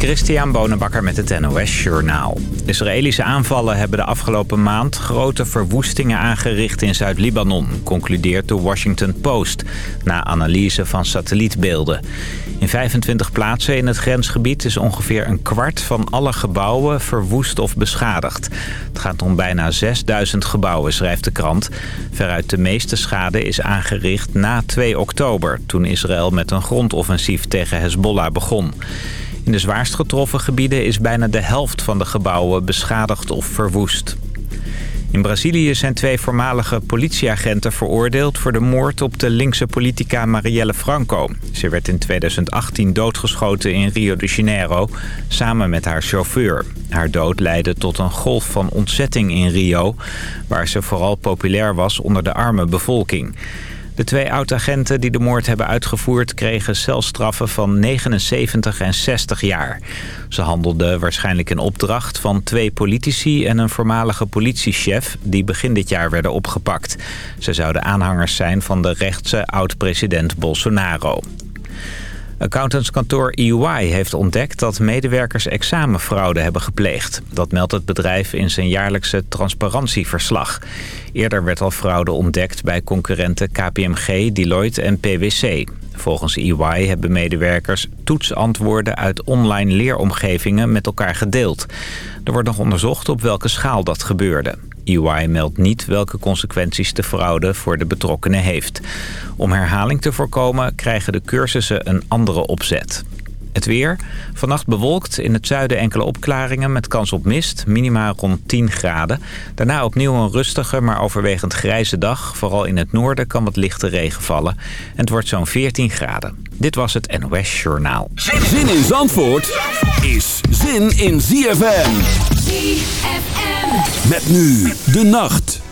Christian Bonenbakker met het NOS Journaal. Israëlische aanvallen hebben de afgelopen maand grote verwoestingen aangericht in Zuid-Libanon, concludeert de Washington Post, na analyse van satellietbeelden. In 25 plaatsen in het grensgebied is ongeveer een kwart van alle gebouwen verwoest of beschadigd. Het gaat om bijna 6000 gebouwen, schrijft de krant. Veruit de meeste schade is aangericht na 2 oktober, toen Israël met een grondoffensief tegen Hezbollah begon. In de zwaarst getroffen gebieden is bijna de helft van de gebouwen beschadigd of verwoest. In Brazilië zijn twee voormalige politieagenten veroordeeld voor de moord op de linkse politica Marielle Franco. Ze werd in 2018 doodgeschoten in Rio de Janeiro, samen met haar chauffeur. Haar dood leidde tot een golf van ontzetting in Rio, waar ze vooral populair was onder de arme bevolking. De twee oud-agenten die de moord hebben uitgevoerd... kregen celstraffen van 79 en 60 jaar. Ze handelden waarschijnlijk in opdracht van twee politici... en een voormalige politiechef die begin dit jaar werden opgepakt. Ze zouden aanhangers zijn van de rechtse oud-president Bolsonaro. Accountantskantoor EY heeft ontdekt dat medewerkers examenfraude hebben gepleegd. Dat meldt het bedrijf in zijn jaarlijkse transparantieverslag. Eerder werd al fraude ontdekt bij concurrenten KPMG, Deloitte en PwC. Volgens EY hebben medewerkers toetsantwoorden uit online leeromgevingen met elkaar gedeeld. Er wordt nog onderzocht op welke schaal dat gebeurde. EY meldt niet welke consequenties de fraude voor de betrokkenen heeft. Om herhaling te voorkomen krijgen de cursussen een andere opzet. Het weer. Vannacht bewolkt. In het zuiden enkele opklaringen met kans op mist. Minima rond 10 graden. Daarna opnieuw een rustige, maar overwegend grijze dag. Vooral in het noorden kan wat lichte regen vallen. En het wordt zo'n 14 graden. Dit was het NOS Journaal. Zin in Zandvoort is zin in ZFM. ZFM. Met nu de nacht.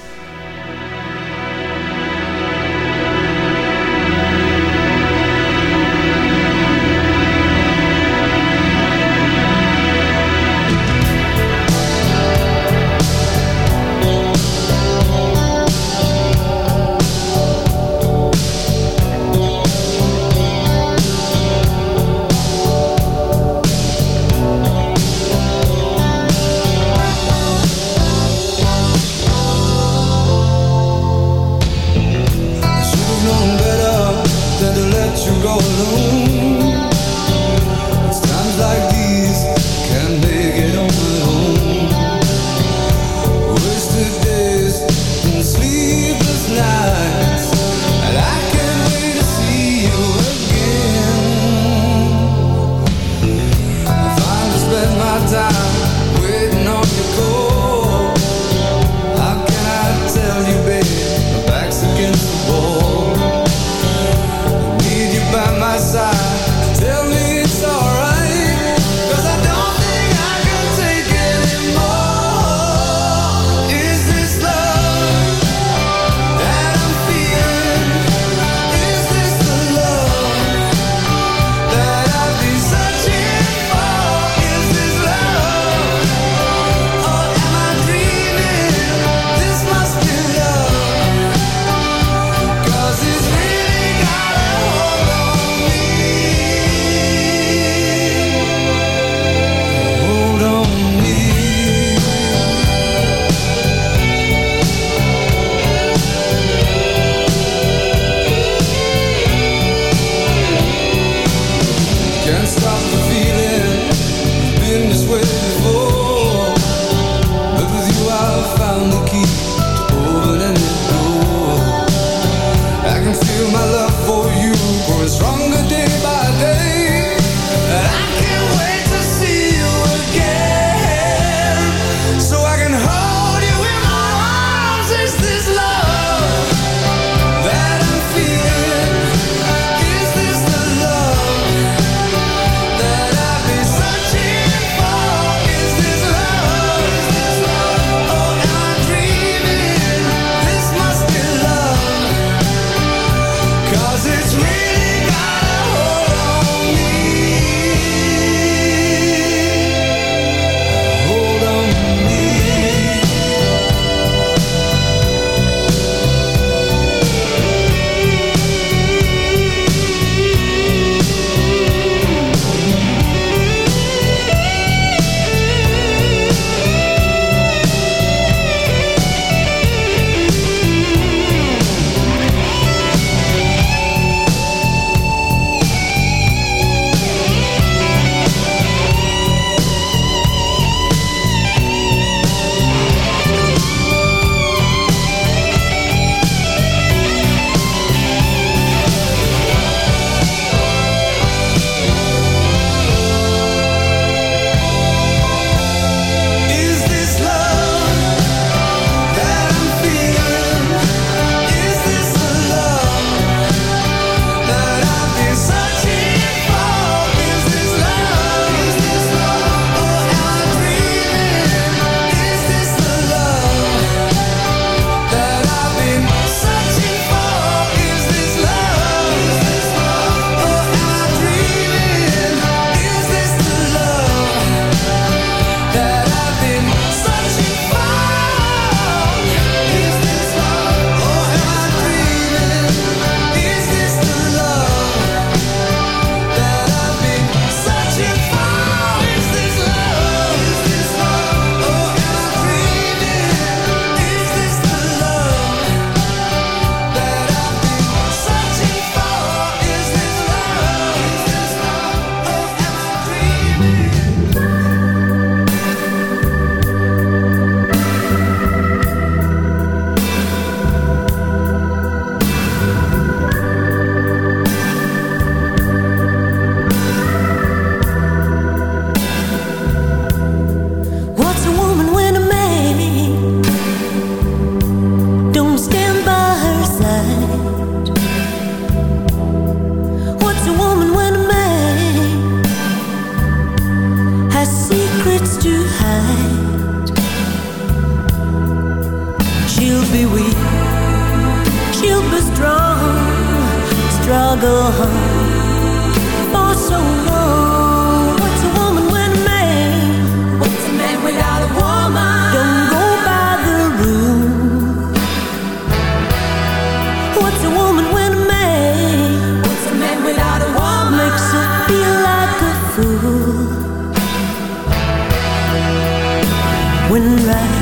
will.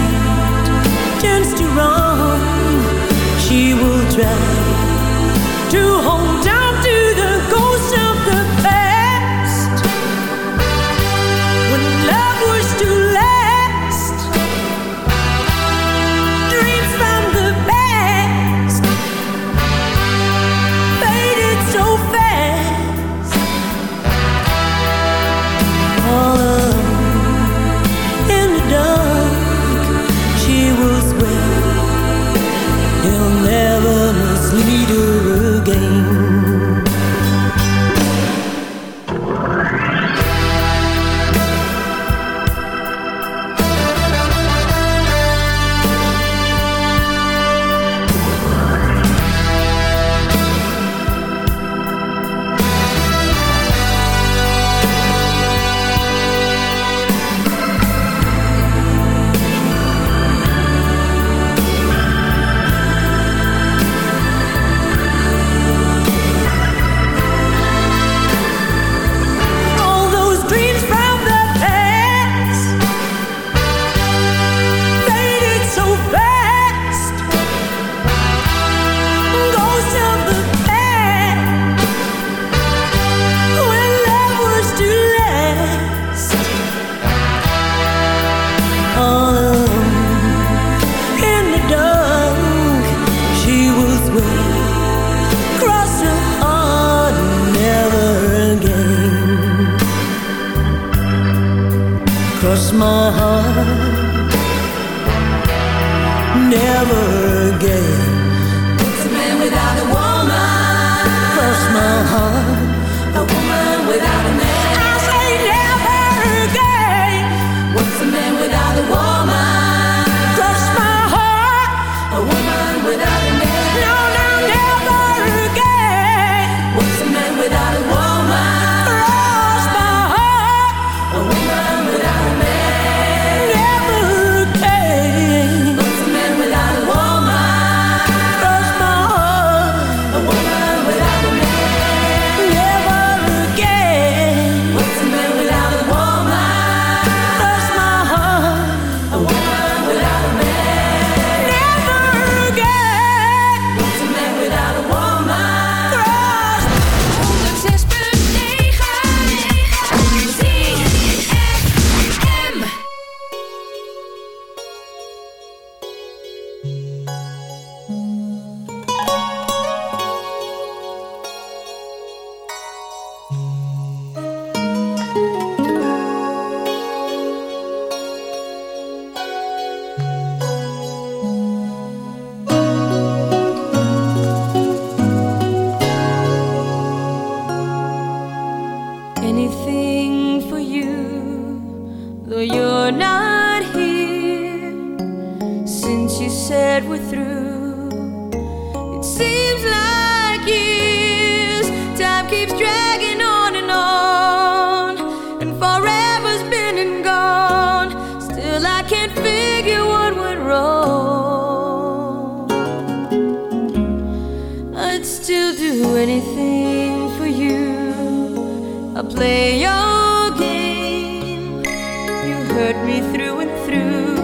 hurt me through and through.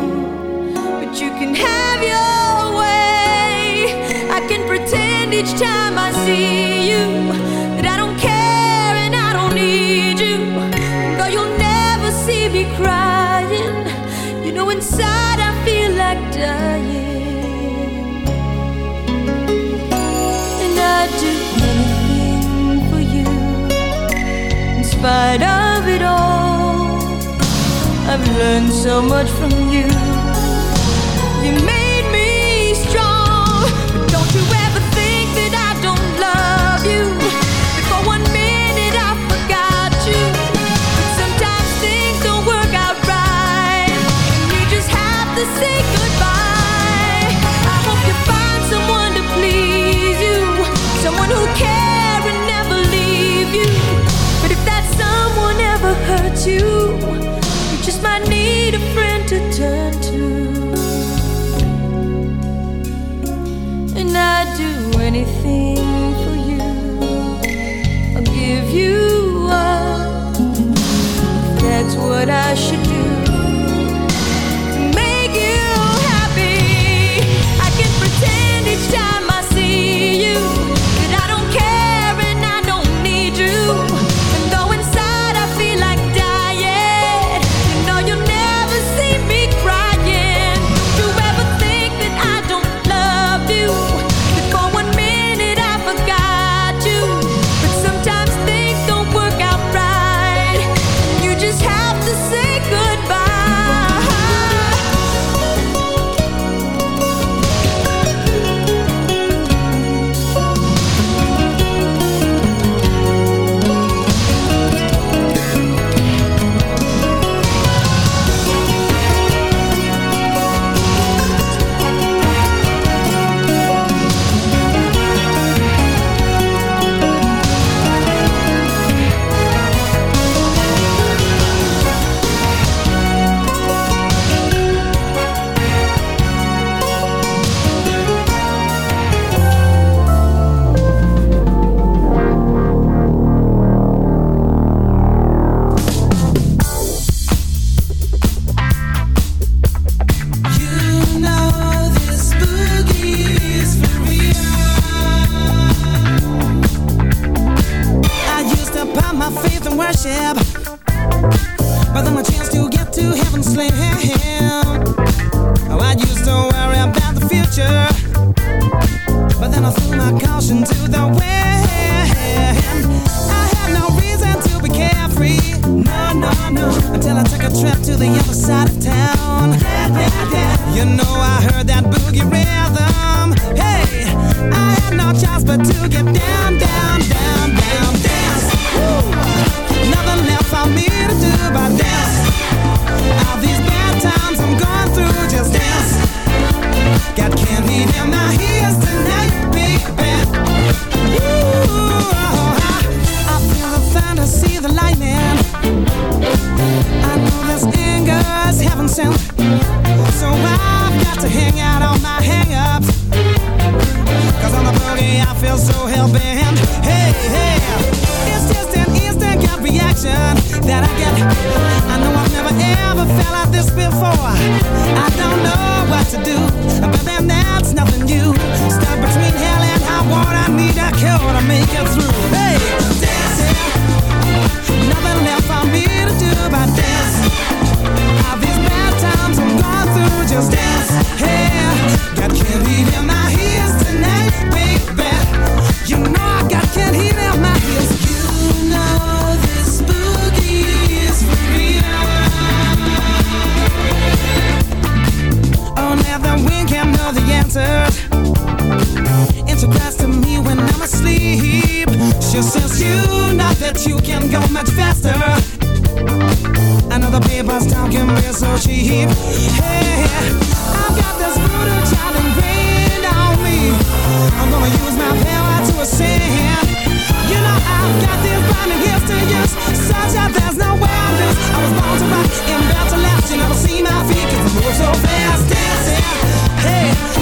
But you can have your way. I can pretend each time I see you that I don't care and I don't need you. Though you'll never see me crying, you know inside I feel like dying. And I'd do anything for you, in spite of learned so much from you. You made me strong, but don't you ever think that I don't love you. Before one minute I forgot you, but sometimes things don't work out right, just have to say goodbye. I hope you find someone to please you, someone who cares and never you. But if that someone ever hurts you. I know I've never ever felt like this before. I don't know what to do, but then that's nothing new. Stuck between hell and high water, need a cure to make it through. Nothing left for me to do but dance. All these bad times I'm going through, just dance. Got candy in my tonight, baby. You know I got candy in my heels. pattern. And she cries to me when I'm asleep. She says, You know that you can go much faster. Another paper's talking real so cheap. Hey, I've got this brutal child ingrained on me. I'm gonna use my power to ascend. You know I've got these burning gifts to use Such that there's no way I lose I was born to rock and built to last You never see my feet cause I move so fast Dancing, hey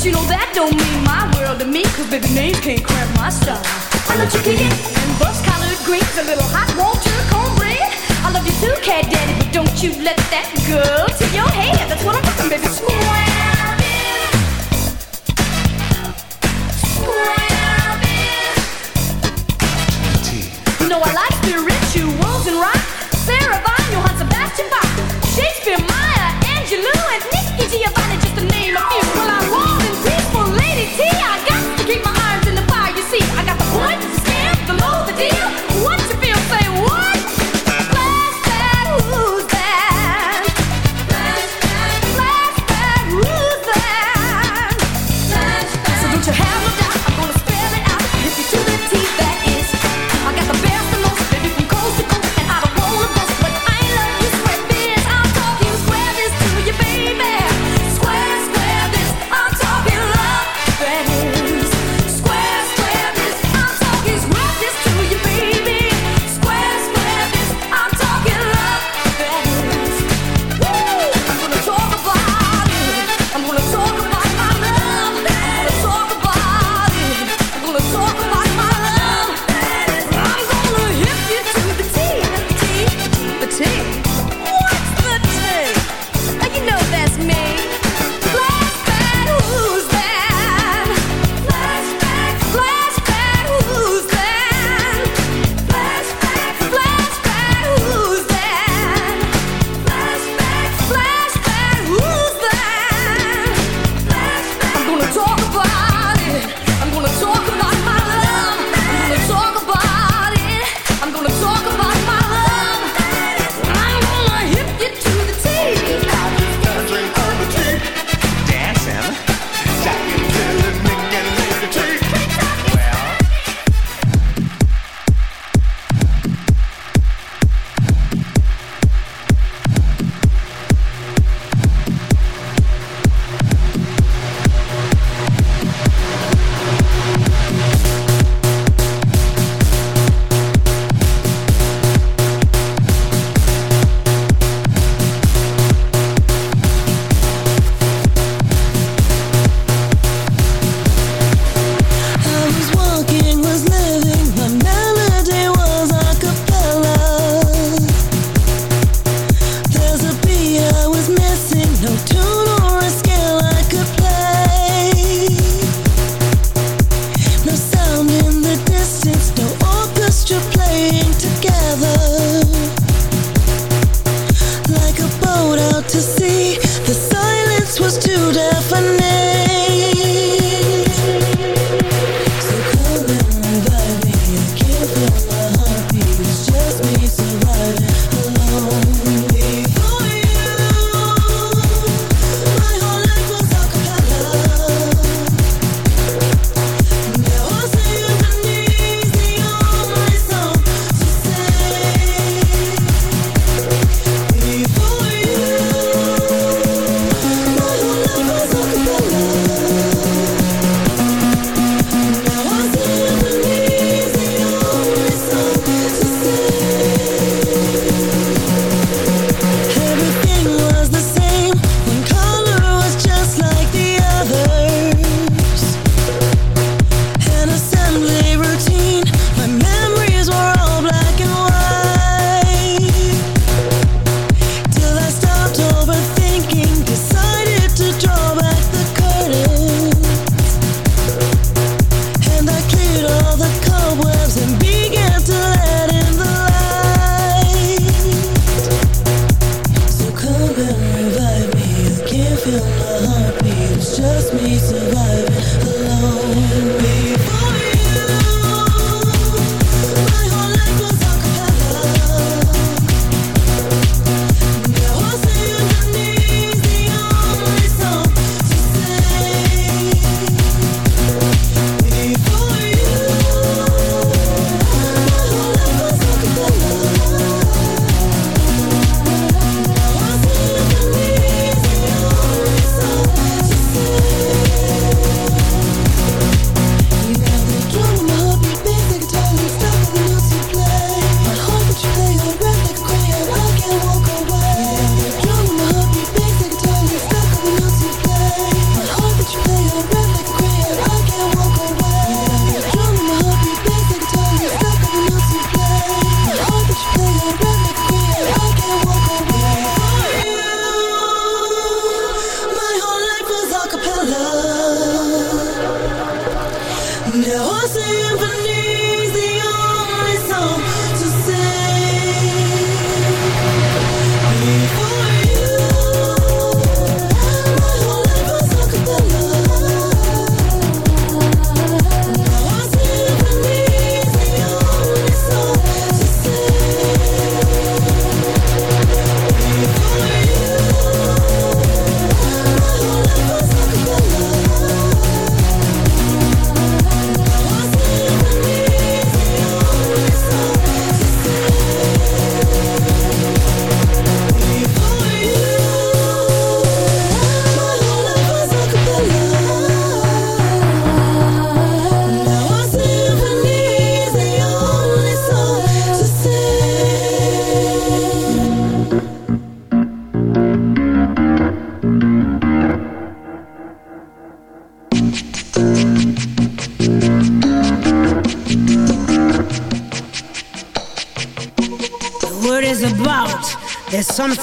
But you know that don't mean my world to me. Cause baby names can't cramp my style I love kicking and bus collared greens A little hot water cornbread. I love you too, cat daddy But don't you let that go to your head That's what I'm talking, baby. Square know I like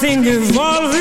something evolving.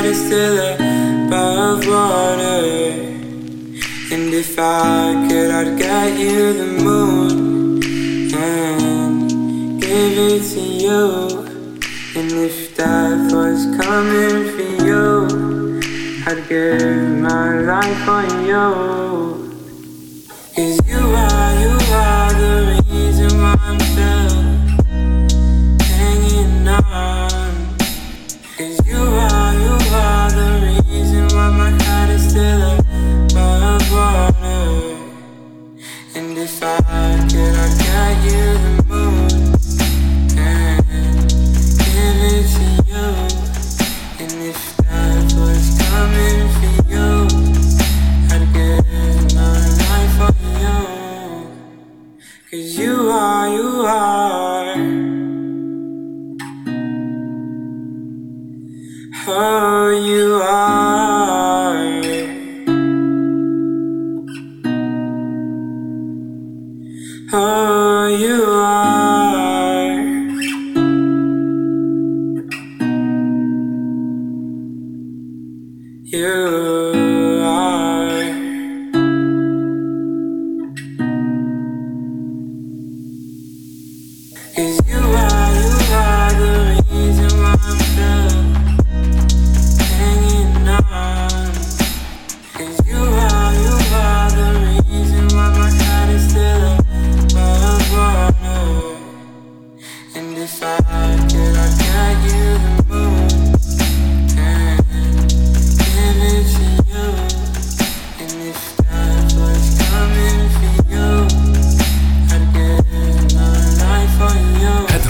heart is still above water. And if I could, I'd get you the moon and give it to you. And if death was coming for you, I'd give my life for you. Cause you are, you are the reason why I'm still. feeling by a water. And if I could, I'd get you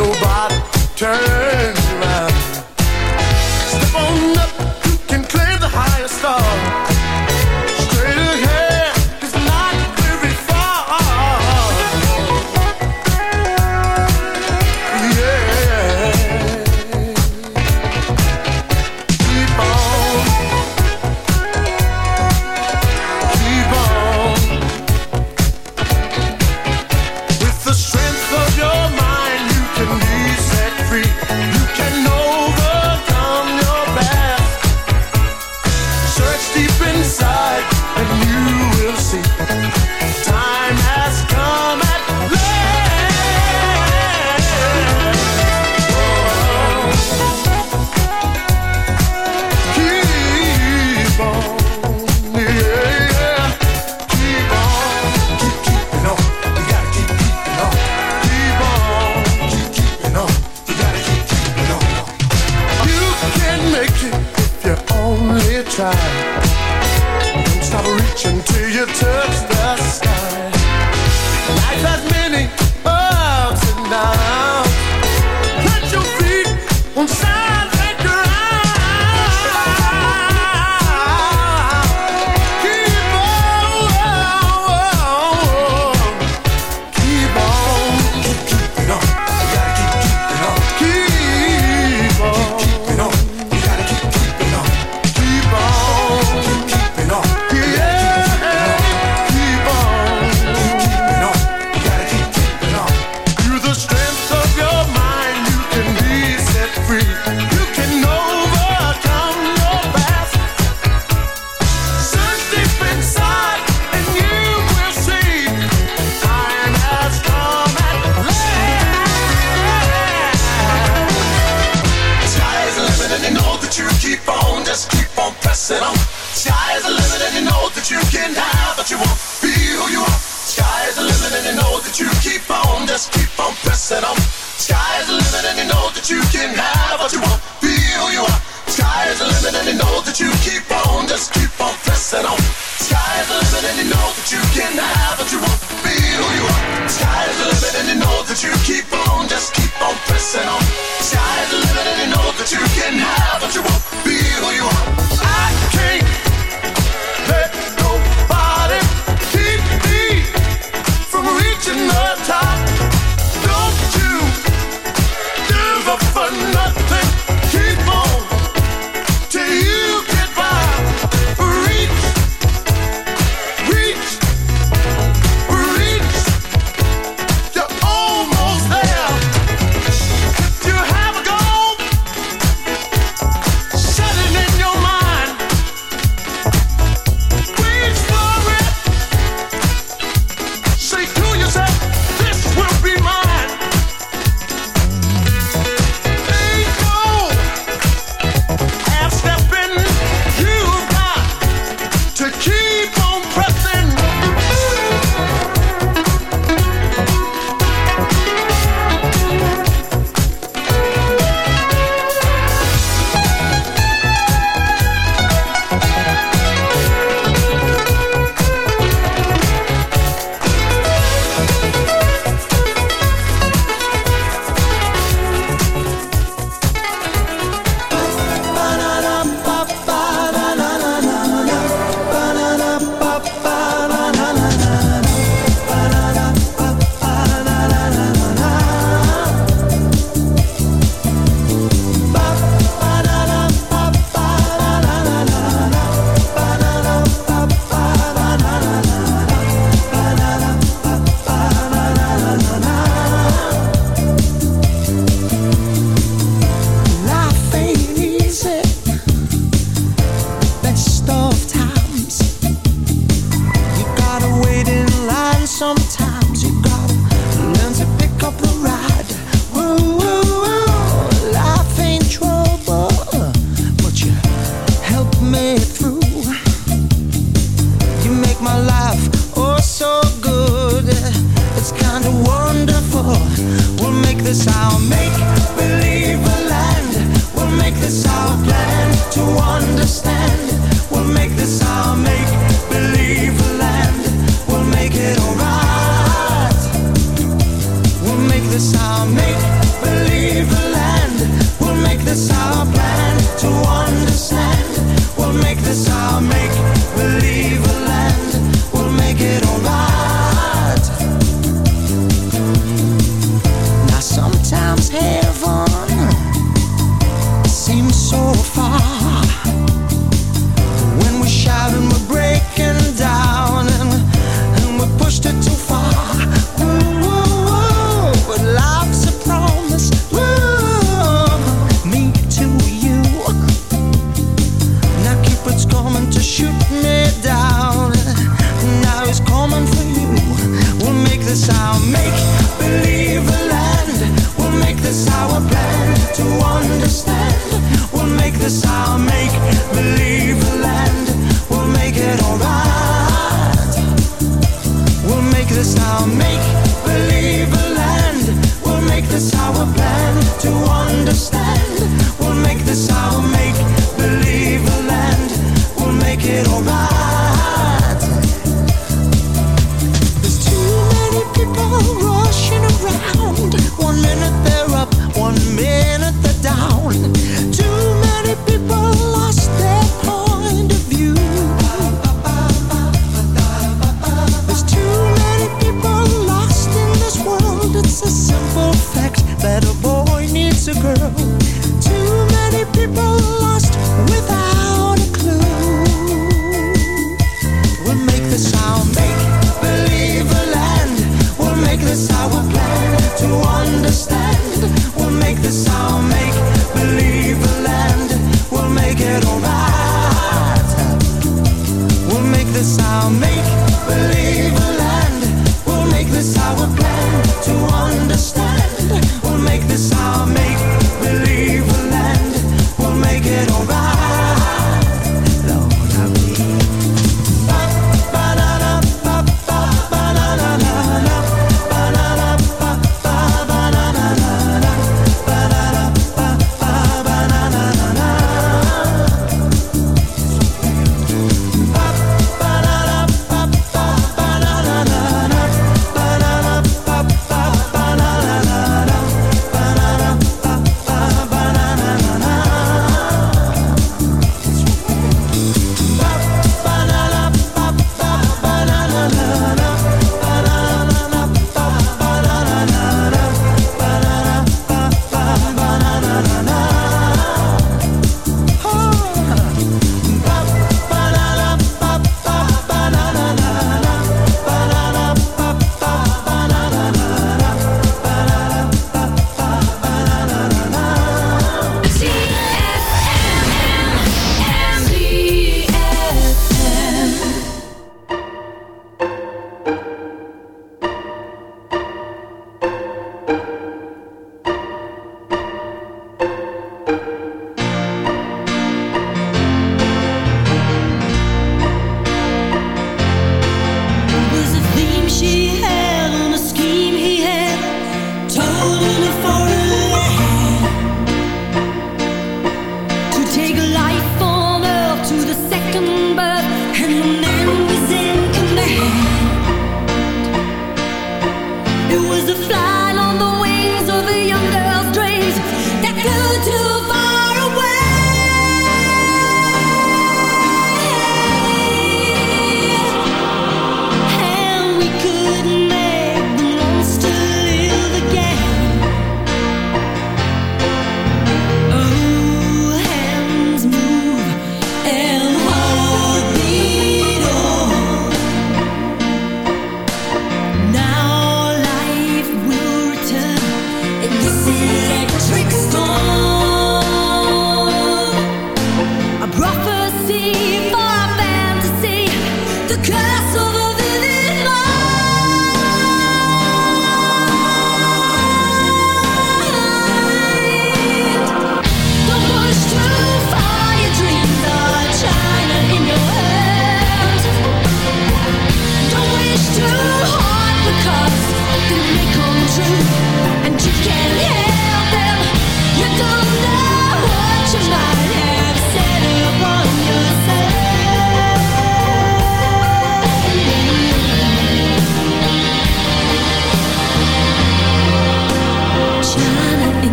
no bother. Turn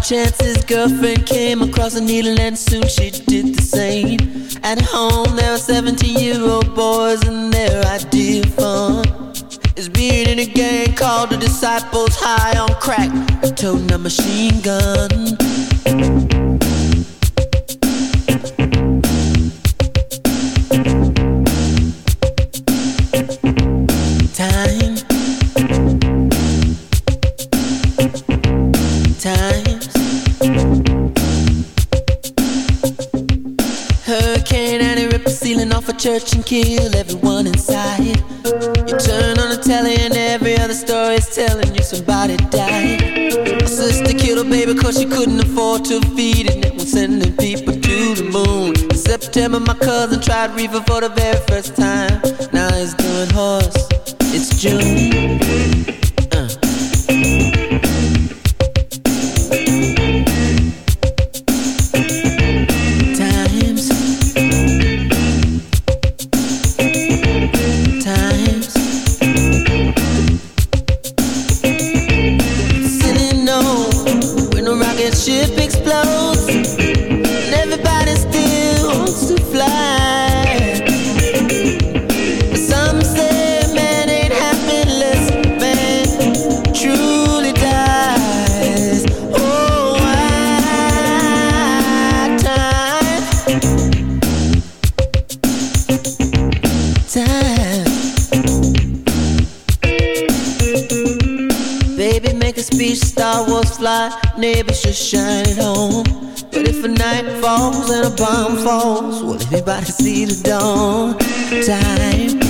By chance, his girlfriend came across a needle, and soon tried reefer for the everybody see the dawn? Time.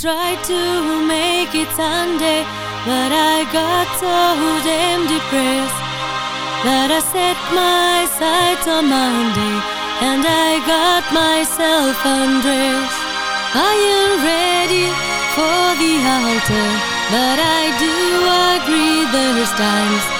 Tried to make it Sunday, but I got so damn depressed that I set my sights on Monday and I got myself undressed. I am ready for the altar, but I do agree there's times